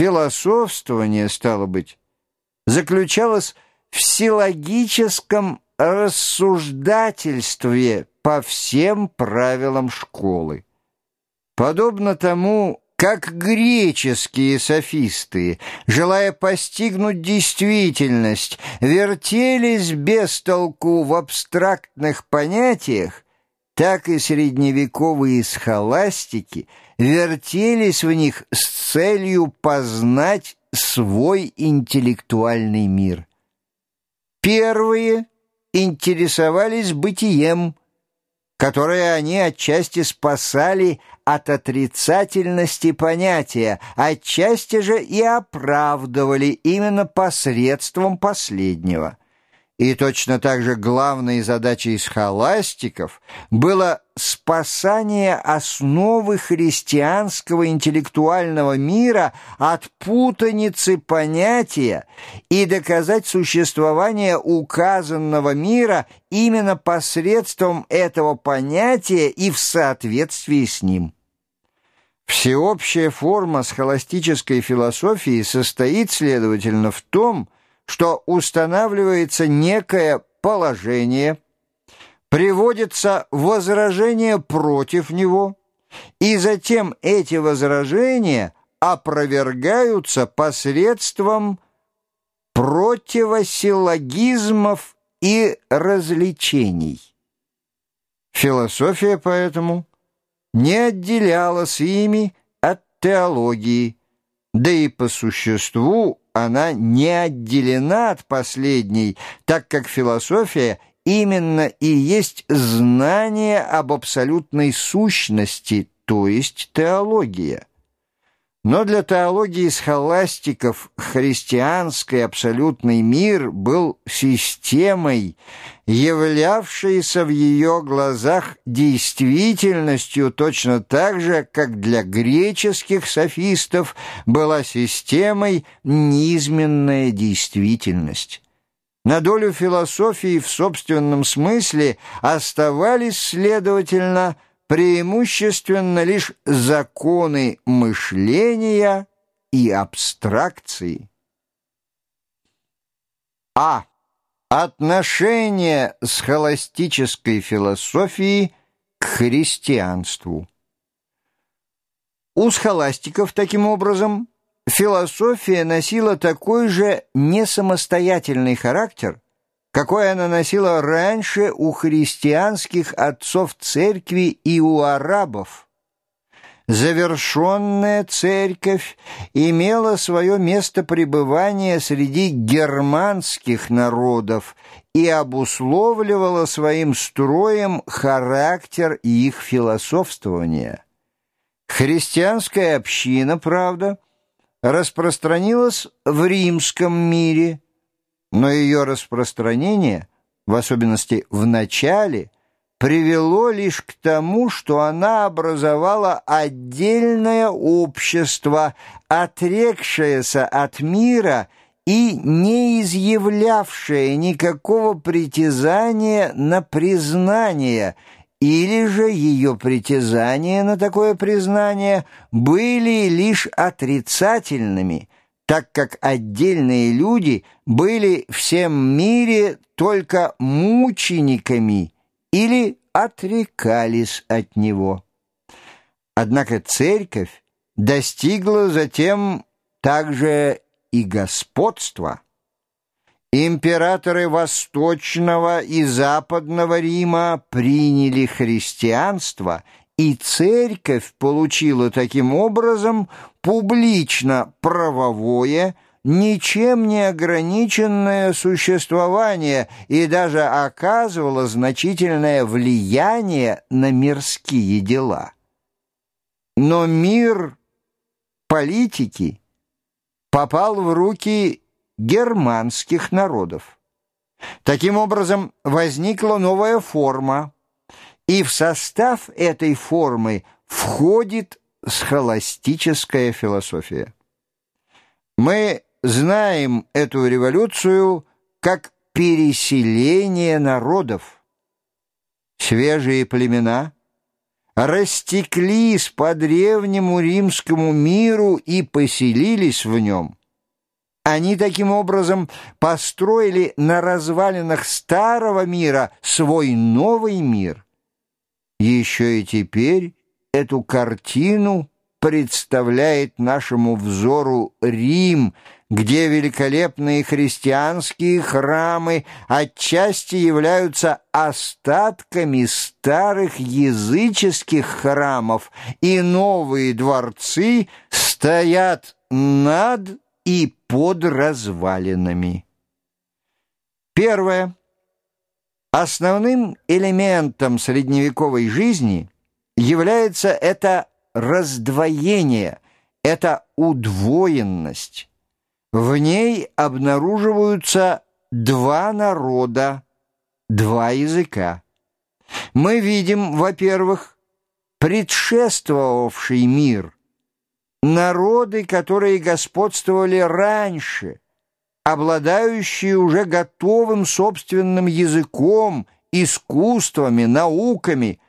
Философствование, стало быть, заключалось в силлогическом рассуждательстве по всем правилам школы. Подобно тому, как греческие софисты, желая постигнуть действительность, вертелись без толку в абстрактных понятиях, так и средневековые схоластики вертелись в них с целью познать свой интеллектуальный мир. Первые интересовались бытием, которое они отчасти спасали от отрицательности понятия, отчасти же и оправдывали именно посредством последнего. И точно так же главной задачей схоластиков было спасание основы христианского интеллектуального мира от путаницы понятия и доказать существование указанного мира именно посредством этого понятия и в соответствии с ним. Всеобщая форма схоластической философии состоит, следовательно, в том, что что устанавливается некое положение, приводится возражение против него, и затем эти возражения опровергаются посредством противосиллогизмов и развлечений. Философия поэтому не отделялась ими от теологии, да и по существу она не отделена от последней, так как философия именно и есть знание об абсолютной сущности, то есть теология. Но для теологии схоластиков христианский абсолютный мир был системой, являвшейся в ее глазах действительностью точно так же, как для греческих софистов была системой низменная действительность. На долю философии в собственном смысле оставались, следовательно, преимущественно лишь законы мышления и абстракции. А. Отношение схоластической философии к христианству. У схоластиков, таким образом, философия носила такой же несамостоятельный характер, какое она носила раньше у христианских отцов церкви и у арабов. Завершенная церковь имела свое место пребывания среди германских народов и обусловливала своим строем характер их философствования. Христианская община, правда, распространилась в римском мире – но ее распространение, в особенности в начале, привело лишь к тому, что она образовала отдельное общество, отрекшееся от мира и не изъявлявшее никакого притязания на признание, или же ее притязания на такое признание были лишь отрицательными – так как отдельные люди были всем мире только мучениками или отрекались от него. Однако церковь достигла затем также и господства. Императоры Восточного и Западного Рима приняли христианство – и церковь получила таким образом публично правовое, ничем не ограниченное существование и даже оказывала значительное влияние на мирские дела. Но мир политики попал в руки германских народов. Таким образом, возникла новая форма и в состав этой формы входит схоластическая философия. Мы знаем эту революцию как переселение народов. Свежие племена, растеклись по древнему римскому миру и поселились в нем. Они таким образом построили на развалинах старого мира свой новый мир. Еще и теперь эту картину представляет нашему взору Рим, где великолепные христианские храмы отчасти являются остатками старых языческих храмов, и новые дворцы стоят над и под развалинами. Первое. Основным элементом средневековой жизни является это раздвоение, это удвоенность. В ней обнаруживаются два народа, два языка. Мы видим, во-первых, предшествовавший мир, народы, которые господствовали раньше, обладающие уже готовым собственным языком, искусствами, науками,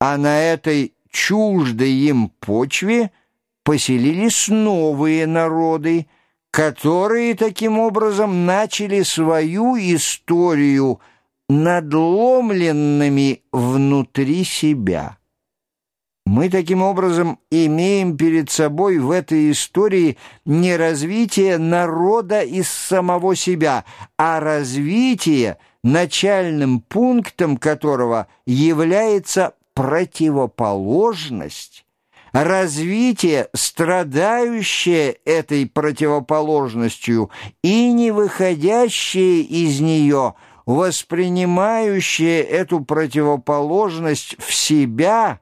а на этой чуждой им почве поселились новые народы, которые таким образом начали свою историю надломленными внутри себя. Мы таким образом имеем перед собой в этой истории не развитие народа из самого себя, а развитие, начальным пунктом которого является противоположность, развитие, страдающее этой противоположностью и не выходящее из нее, воспринимающее эту противоположность в себя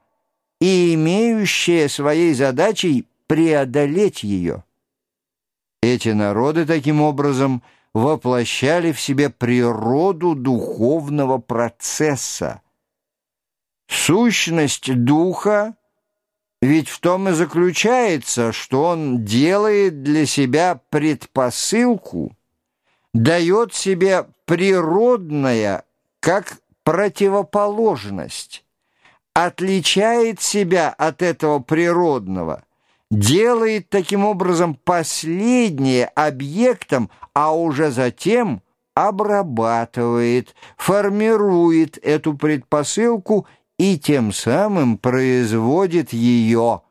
и имеющее своей задачей преодолеть ее. Эти народы таким образом воплощали в себе природу духовного процесса, Сущность духа ведь в том и заключается, что он делает для себя предпосылку, дает себе природное, как противоположность, отличает себя от этого природного, делает таким образом последнее объектом, а уже затем обрабатывает, формирует эту предпосылку и тем самым производит ее,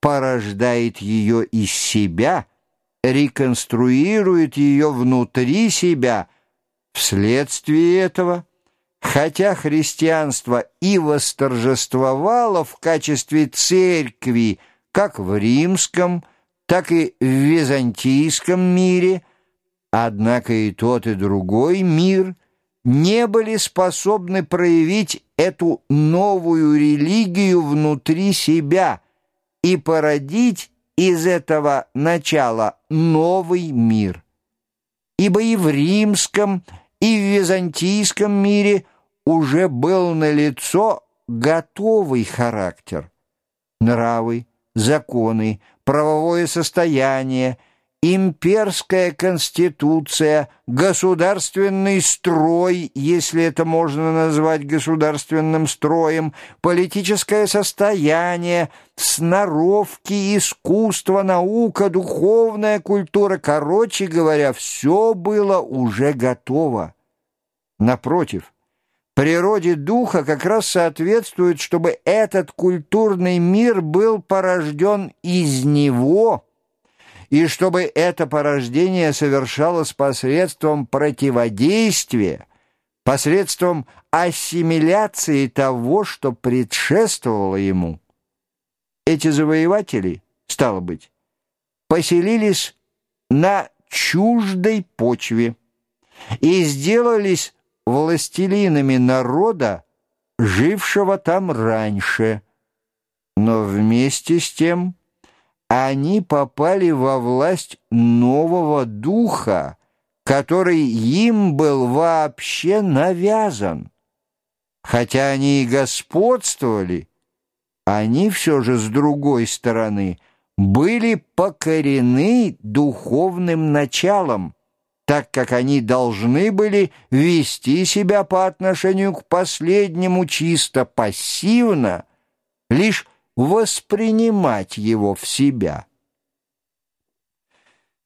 порождает ее из себя, реконструирует ее внутри себя. Вследствие этого, хотя христианство и восторжествовало в качестве церкви как в римском, так и в византийском мире, однако и тот, и другой мир – не были способны проявить эту новую религию внутри себя и породить из этого начала новый мир. Ибо и в римском, и в византийском мире уже был налицо готовый характер. Нравы, законы, правовое состояние – имперская конституция, государственный строй, если это можно назвать государственным строем, политическое состояние, сноровки, искусство, наука, духовная культура, короче говоря, все было уже готово. Напротив, природе духа как раз соответствует, чтобы этот культурный мир был порожден из него – и чтобы это порождение совершалось посредством противодействия, посредством ассимиляции того, что предшествовало ему. Эти завоеватели, стало быть, поселились на чуждой почве и сделались властелинами народа, жившего там раньше, но вместе с тем они попали во власть нового духа, который им был вообще навязан. Хотя они и господствовали, они все же с другой стороны были покорены духовным началом, так как они должны были вести себя по отношению к последнему чисто пассивно, лишь воспринимать его в себя.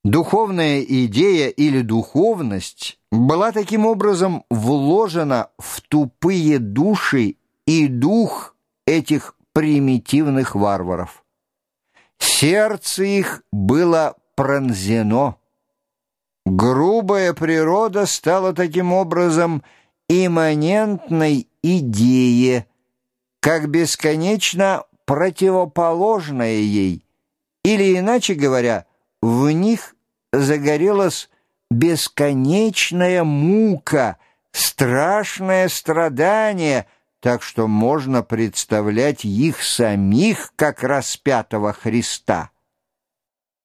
Духовная идея или духовность была таким образом вложена в тупые души и дух этих примитивных варваров. Сердце их было пронзено. Грубая природа стала таким образом имманентной идее, как бесконечно противоположная ей, или, иначе говоря, в них загорелась бесконечная мука, страшное страдание, так что можно представлять их самих как распятого Христа.